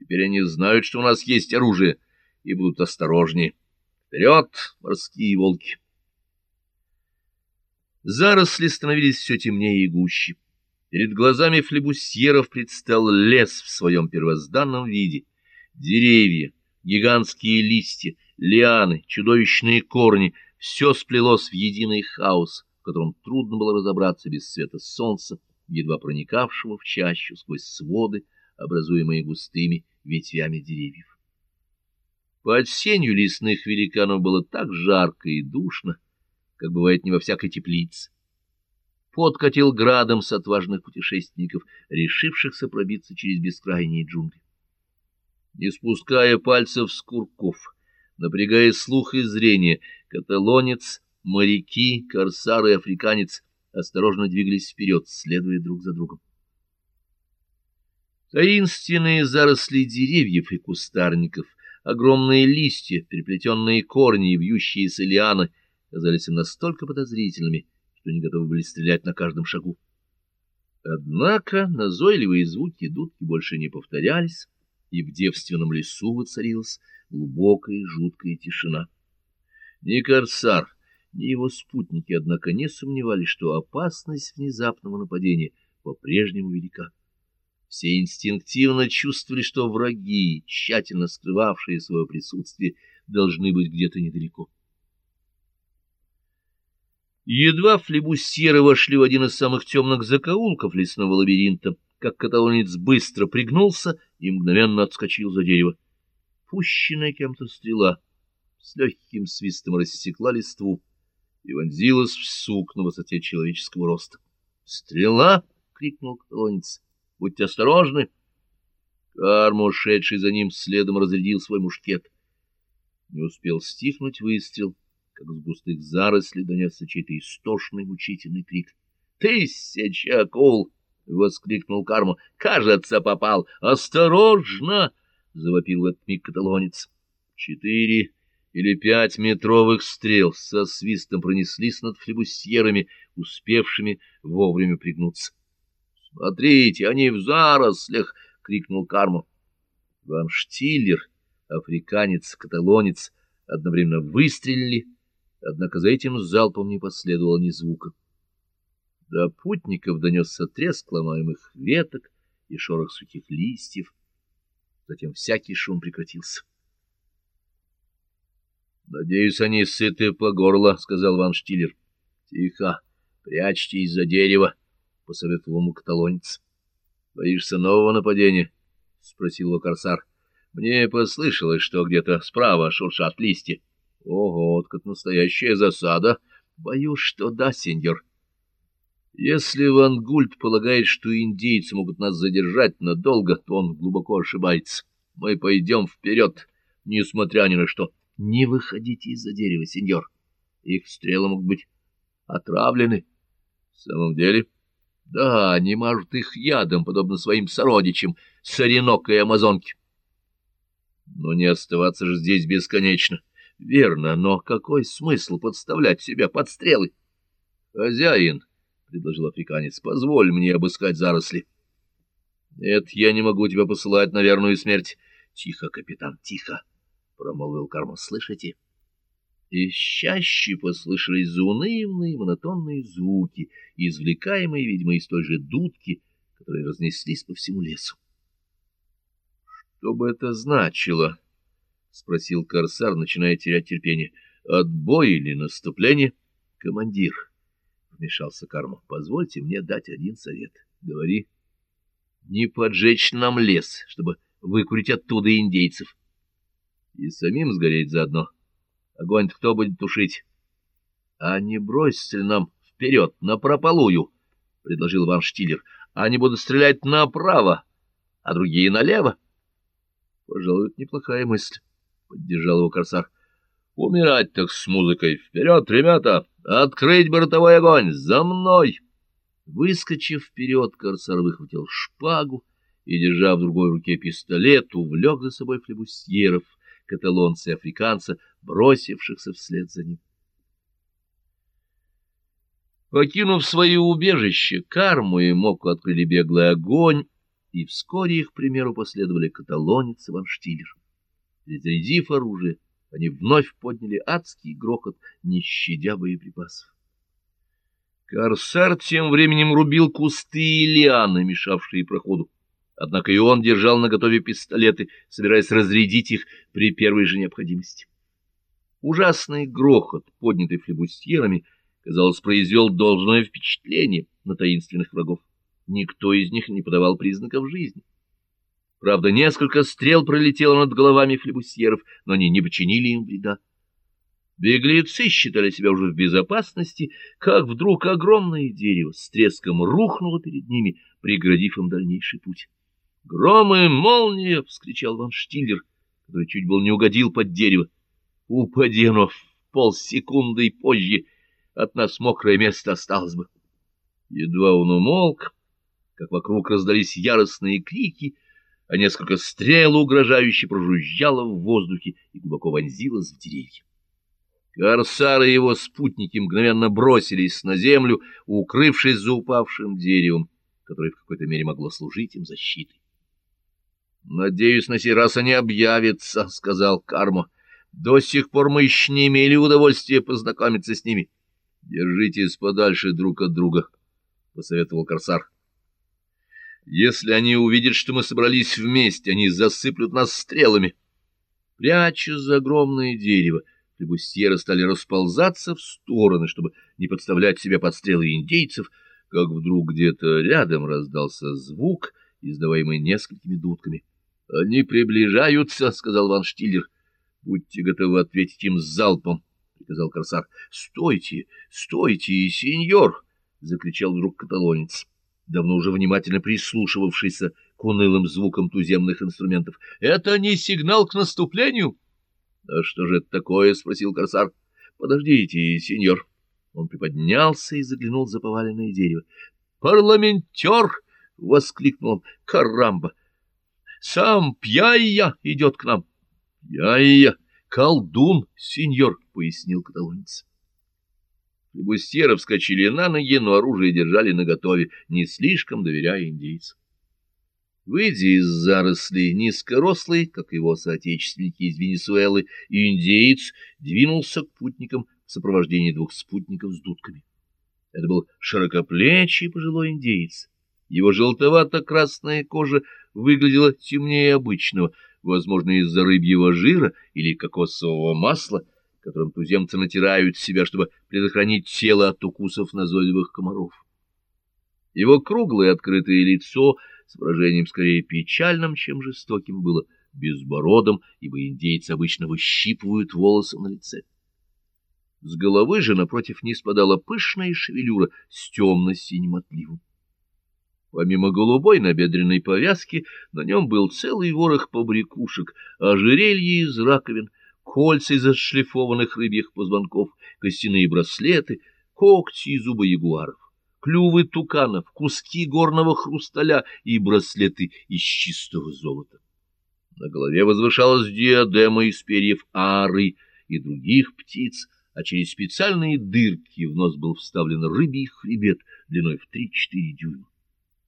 Теперь они знают, что у нас есть оружие, и будут осторожнее. Вперед, морские волки! Заросли становились все темнее и гуще. Перед глазами флебусьеров предстал лес в своем первозданном виде. Деревья, гигантские листья, лианы, чудовищные корни — все сплелось в единый хаос, в котором трудно было разобраться без света солнца, едва проникавшего в чащу сквозь своды, образуемые густыми ветвями деревьев. Под сенью лесных великанов было так жарко и душно, как бывает не во всякой теплице. Подкатил градом с отважных путешественников, решившихся пробиться через бескрайние джунгли. Не спуская пальцев с курков, напрягая слух и зрение, каталонец, моряки, корсар и африканец осторожно двигались вперед, следуя друг за другом. Таинственные заросли деревьев и кустарников, огромные листья, переплетенные корни и вьющиеся лианы казались им настолько подозрительными, что они готовы были стрелять на каждом шагу. Однако назойливые звуки дудки больше не повторялись, и в девственном лесу воцарилась глубокая жуткая тишина. Ни корсар, ни его спутники, однако, не сомневались, что опасность внезапного нападения по-прежнему велика. Все инстинктивно чувствовали, что враги, тщательно скрывавшие свое присутствие, должны быть где-то недалеко. Едва флебусьеры вошли в один из самых темных закоулков лесного лабиринта, как каталонец быстро пригнулся и мгновенно отскочил за дерево. Пущенная кем-то стрела с легким свистом рассекла листву и вонзилась в сук на высоте человеческого роста. «Стрела!» — крикнул каталонец. «Будьте осторожны!» Кармо, ушедший за ним, следом разрядил свой мушкет. Не успел стихнуть выстрел, как с густых зарослей донесся чей-то истошный мучительный крик. «Тысяча акул!» — воскликнул Кармо. «Кажется, попал! Осторожно!» — завопил в этот миг каталонец. Четыре или пять метровых стрел со свистом пронеслись над флебусьерами, успевшими вовремя пригнуться. — Смотрите, они в зарослях! — крикнул Кармо. Ван Штиллер, африканец, каталонец одновременно выстрелили, однако за этим залпом не последовало ни звука. До путников донесся треск ломаемых веток и шорох сухих листьев. Затем всякий шум прекратился. — Надеюсь, они сыты по горло, — сказал Ван Штиллер. — Тихо, прячьтесь за дерево, — посоветовал ему каталонец. — Боишься нового нападения? — спросил его корсар. — Мне послышалось, что где-то справа шуршат листья. — Ого, как настоящая засада! — Боюсь, что да, сеньор. — если Ван Гульт полагает, что индейцы могут нас задержать надолго, то он глубоко ошибается. Мы пойдем вперед, несмотря ни на что. Не выходите из-за дерева, сеньор. Их стрелы могут быть отравлены. В самом деле? Да, они мажут их ядом, подобно своим сородичам, соренок и амазонке. Но не оставаться же здесь бесконечно. Верно, но какой смысл подставлять себя под стрелы? Хозяин, — предложил африканец, — позволь мне обыскать заросли. — Нет, я не могу тебя посылать на верную смерть. — Тихо, капитан, тихо, — промолвил Карма. — Слышите? И чаще послышались заунывные монотонные звуки, извлекаемые, видимо, из той же дудки, которые разнеслись по всему лесу. — Что бы это значило? — спросил корсар, начиная терять терпение. — Отбой или наступление? — Командир. — вмешался Карма. — Позвольте мне дать один совет. Говори. — Не поджечь нам лес, чтобы выкурить оттуда индейцев. И самим сгореть заодно. Огонь кто будет тушить? — А не бросьте ли нам вперед, на прополую, — предложил Ван Штиллер. — Они будут стрелять направо, а другие налево. — Пожалуй, это неплохая мысль, — поддержал его корсар. — Умирать так с музыкой. Вперед, ребята! Открыть бортовой огонь! За мной!» Выскочив вперед, корсар выхватил шпагу и, держа в другой руке пистолет, увлек за собой флебусьеров, каталонца и африканца, бросившихся вслед за ним. Покинув свое убежище, Карму и Моку открыли беглый огонь, и вскоре их примеру последовали каталонец и ванштиллер. Перезарядив оружие, они вновь подняли адский грохот, не щадя боеприпасов. Корсар тем временем рубил кусты и лианы, мешавшие проходу. Однако и он держал наготове пистолеты, собираясь разрядить их при первой же необходимости. Ужасный грохот, поднятый флебустьерами, казалось, произвел должное впечатление на таинственных врагов. Никто из них не подавал признаков жизни. Правда, несколько стрел пролетело над головами флебусьеров, но они не починили им вреда. Беглецы считали себя уже в безопасности, как вдруг огромное дерево с треском рухнуло перед ними, преградив им дальнейший путь. «Гром и молния!» — вскричал Ван Штиллер, который чуть был не угодил под дерево. «Упади оно в полсекунды позже, от нас мокрое место осталось бы». Едва он умолк, как вокруг раздались яростные крики — а несколько стрел угрожающе прожужжало в воздухе и глубоко вонзилось в деревья. Корсары и его спутники мгновенно бросились на землю, укрывшись за упавшим деревом, которое в какой-то мере могло служить им защитой. — Надеюсь, на сей раз они объявятся, — сказал Кармо. — До сих пор мы еще не имели удовольствия познакомиться с ними. — Держитесь подальше друг от друга, — посоветовал Корсар. Если они увидят, что мы собрались вместе, они засыплют нас стрелами. Прячась за огромное дерево, флебустьеры стали расползаться в стороны, чтобы не подставлять себя под стрелы индейцев, как вдруг где-то рядом раздался звук, издаваемый несколькими дудками. — Они приближаются, — сказал Ван Штиллер. — Будьте готовы ответить им залпом, — приказал корсар. — Стойте, стойте, сеньор! — закричал вдруг каталонец давно уже внимательно прислушивавшийся к унылым звукам туземных инструментов. — Это не сигнал к наступлению? — А что же это такое? — спросил корсар. — Подождите, сеньор. Он приподнялся и заглянул за поваленное дерево. — Парламентер! — воскликнул он. — Карамба! Сам Пьяйя идет к нам. — Пьяйя! Колдун, сеньор! — пояснил каталонец. Флебустьеры вскочили на ноги, но оружие держали наготове, не слишком доверяя индейцам. Выйдя из зарослей, низкорослый, как его соотечественники из Венесуэлы, индейец двинулся к путникам в сопровождении двух спутников с дудками. Это был широкоплечий пожилой индейец. Его желтовато-красная кожа выглядела темнее обычного, возможно, из-за рыбьего жира или кокосового масла — которым туземцы натирают себя, чтобы предохранить тело от укусов назойливых комаров. Его круглое открытое лицо с выражением скорее печальным, чем жестоким, было безбородом, ибо индейцы обычно выщипывают волосы на лице. С головы же напротив не спадала пышная шевелюра с темно-синим отливом. Помимо голубой набедренной повязки, на нем был целый ворох побрякушек, ожерелье из раковин — кольца из отшлифованных рыбьих позвонков, костяные браслеты, когти и зубы ягуаров, клювы туканов, куски горного хрусталя и браслеты из чистого золота. На голове возвышалась диадема из перьев ары и других птиц, а через специальные дырки в нос был вставлен рыбий хребет длиной в три-четыре дюйма.